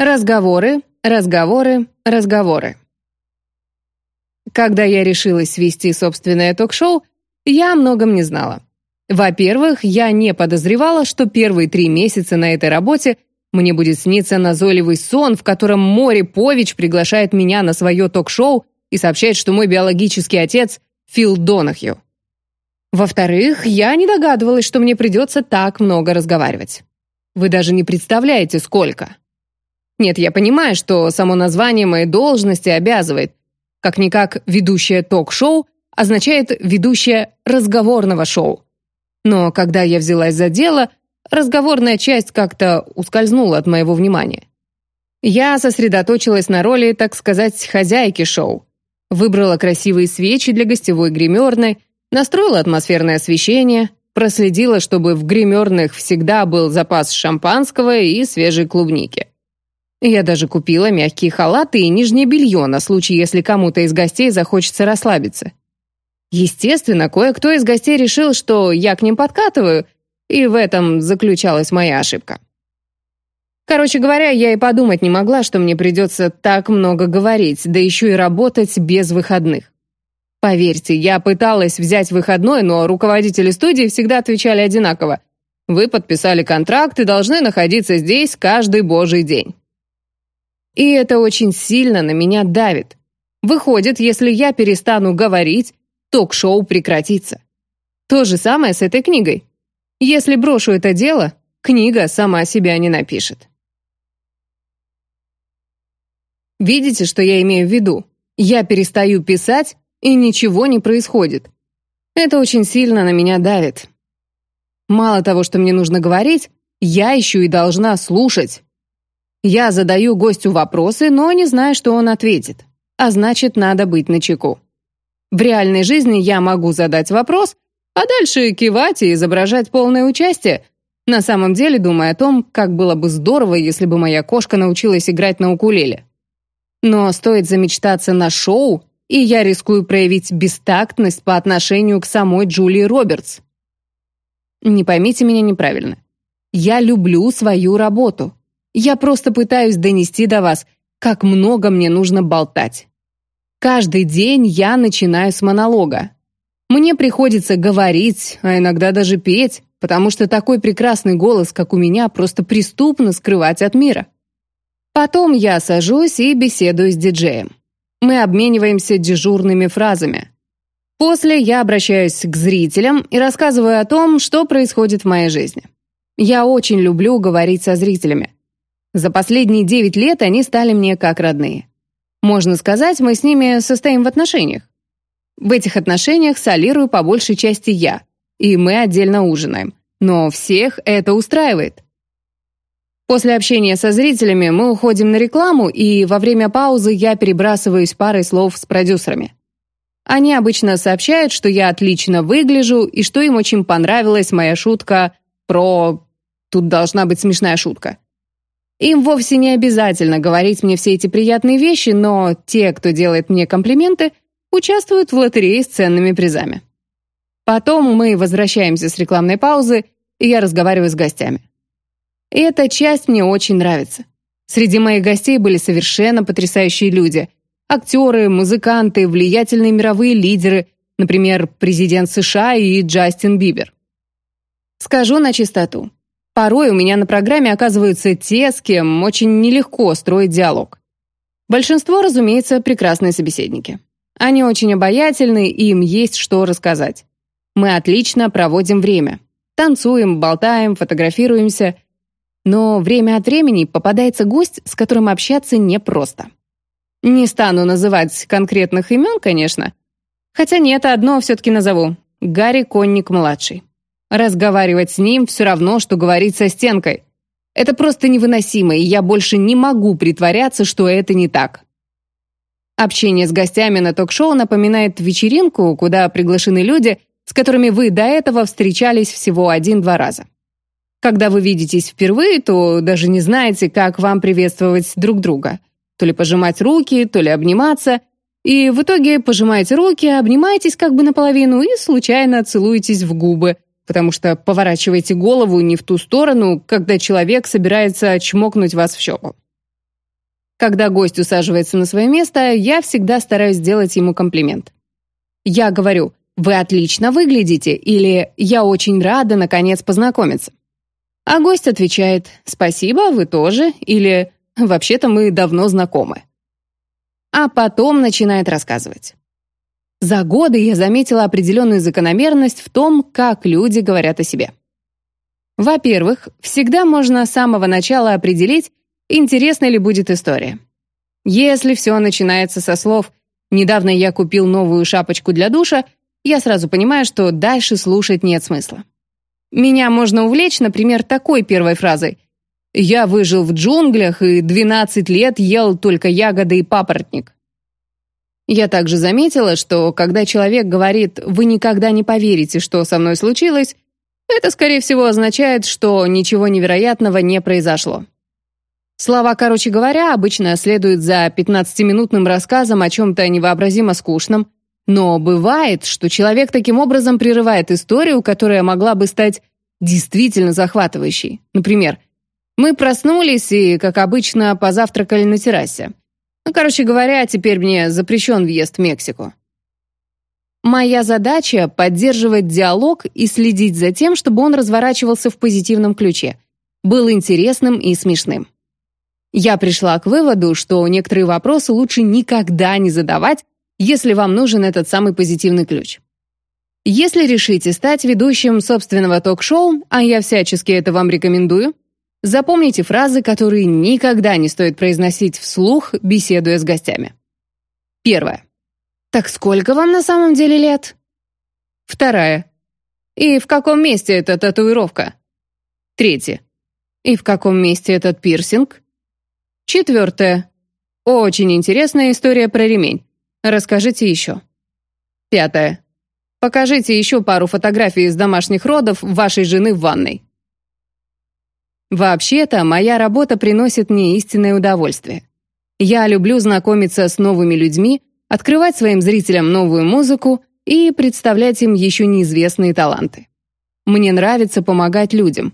Разговоры, разговоры, разговоры. Когда я решилась вести собственное ток-шоу, я о многом не знала. Во-первых, я не подозревала, что первые три месяца на этой работе мне будет сниться назойливый сон, в котором Мори Пович приглашает меня на свое ток-шоу и сообщает, что мой биологический отец — Фил Донахью. Во-вторых, я не догадывалась, что мне придется так много разговаривать. Вы даже не представляете, сколько. Нет, я понимаю, что само название моей должности обязывает. Как-никак ведущая ток-шоу означает ведущая разговорного шоу. Но когда я взялась за дело, разговорная часть как-то ускользнула от моего внимания. Я сосредоточилась на роли, так сказать, хозяйки шоу. Выбрала красивые свечи для гостевой гримерной, настроила атмосферное освещение, проследила, чтобы в гримерных всегда был запас шампанского и свежей клубники. Я даже купила мягкие халаты и нижнее белье на случай, если кому-то из гостей захочется расслабиться. Естественно, кое-кто из гостей решил, что я к ним подкатываю, и в этом заключалась моя ошибка. Короче говоря, я и подумать не могла, что мне придется так много говорить, да еще и работать без выходных. Поверьте, я пыталась взять выходной, но руководители студии всегда отвечали одинаково. Вы подписали контракт и должны находиться здесь каждый божий день. И это очень сильно на меня давит. Выходит, если я перестану говорить, ток-шоу прекратится. То же самое с этой книгой. Если брошу это дело, книга сама себя не напишет. Видите, что я имею в виду? Я перестаю писать, и ничего не происходит. Это очень сильно на меня давит. Мало того, что мне нужно говорить, я еще и должна слушать. Я задаю гостю вопросы, но не знаю, что он ответит. А значит, надо быть начеку. В реальной жизни я могу задать вопрос, а дальше кивать и изображать полное участие, на самом деле думая о том, как было бы здорово, если бы моя кошка научилась играть на укулеле. Но стоит замечтаться на шоу, и я рискую проявить бестактность по отношению к самой Джулии Робертс. Не поймите меня неправильно. Я люблю свою работу. Я просто пытаюсь донести до вас, как много мне нужно болтать. Каждый день я начинаю с монолога. Мне приходится говорить, а иногда даже петь, потому что такой прекрасный голос, как у меня, просто преступно скрывать от мира. Потом я сажусь и беседую с диджеем. Мы обмениваемся дежурными фразами. После я обращаюсь к зрителям и рассказываю о том, что происходит в моей жизни. Я очень люблю говорить со зрителями. За последние 9 лет они стали мне как родные. Можно сказать, мы с ними состоим в отношениях. В этих отношениях солирую по большей части я, и мы отдельно ужинаем. Но всех это устраивает. После общения со зрителями мы уходим на рекламу, и во время паузы я перебрасываюсь парой слов с продюсерами. Они обычно сообщают, что я отлично выгляжу и что им очень понравилась моя шутка про... Тут должна быть смешная шутка. Им вовсе не обязательно говорить мне все эти приятные вещи, но те, кто делает мне комплименты, участвуют в лотерее с ценными призами. Потом мы возвращаемся с рекламной паузы, и я разговариваю с гостями. И эта часть мне очень нравится. Среди моих гостей были совершенно потрясающие люди. Актеры, музыканты, влиятельные мировые лидеры, например, президент США и Джастин Бибер. Скажу на чистоту. Порой у меня на программе оказываются те, с кем очень нелегко строить диалог. Большинство, разумеется, прекрасные собеседники. Они очень обаятельны, и им есть что рассказать. Мы отлично проводим время. Танцуем, болтаем, фотографируемся. Но время от времени попадается гость, с которым общаться непросто. Не стану называть конкретных имен, конечно. Хотя нет, одно все-таки назову. Гарри Конник-младший. Разговаривать с ним все равно, что говорить со стенкой. Это просто невыносимо, и я больше не могу притворяться, что это не так. Общение с гостями на ток-шоу напоминает вечеринку, куда приглашены люди, с которыми вы до этого встречались всего один-два раза. Когда вы видитесь впервые, то даже не знаете, как вам приветствовать друг друга. То ли пожимать руки, то ли обниматься. И в итоге пожимаете руки, обнимаетесь как бы наполовину и случайно целуетесь в губы – потому что поворачиваете голову не в ту сторону, когда человек собирается чмокнуть вас в щеку. Когда гость усаживается на свое место, я всегда стараюсь сделать ему комплимент. Я говорю «Вы отлично выглядите» или «Я очень рада, наконец, познакомиться». А гость отвечает «Спасибо, вы тоже» или «Вообще-то мы давно знакомы». А потом начинает рассказывать. За годы я заметила определенную закономерность в том, как люди говорят о себе. Во-первых, всегда можно с самого начала определить, интересной ли будет история. Если все начинается со слов «недавно я купил новую шапочку для душа», я сразу понимаю, что дальше слушать нет смысла. Меня можно увлечь, например, такой первой фразой «Я выжил в джунглях и 12 лет ел только ягоды и папоротник». Я также заметила, что когда человек говорит «Вы никогда не поверите, что со мной случилось», это, скорее всего, означает, что ничего невероятного не произошло. Слова, короче говоря, обычно следуют за 15-минутным рассказом о чем-то невообразимо скучном, но бывает, что человек таким образом прерывает историю, которая могла бы стать действительно захватывающей. Например, мы проснулись и, как обычно, позавтракали на террасе. Ну, короче говоря, теперь мне запрещен въезд в Мексику. Моя задача — поддерживать диалог и следить за тем, чтобы он разворачивался в позитивном ключе, был интересным и смешным. Я пришла к выводу, что некоторые вопросы лучше никогда не задавать, если вам нужен этот самый позитивный ключ. Если решите стать ведущим собственного ток-шоу, а я всячески это вам рекомендую, Запомните фразы, которые никогда не стоит произносить вслух, беседуя с гостями. Первое. Так сколько вам на самом деле лет? Вторая. И в каком месте эта татуировка? Третье. И в каком месте этот пирсинг? Четвертое. Очень интересная история про ремень. Расскажите еще. Пятое. Покажите еще пару фотографий из домашних родов вашей жены в ванной. Вообще-то, моя работа приносит мне истинное удовольствие. Я люблю знакомиться с новыми людьми, открывать своим зрителям новую музыку и представлять им еще неизвестные таланты. Мне нравится помогать людям.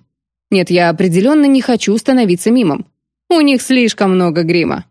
Нет, я определенно не хочу становиться мимом. У них слишком много грима.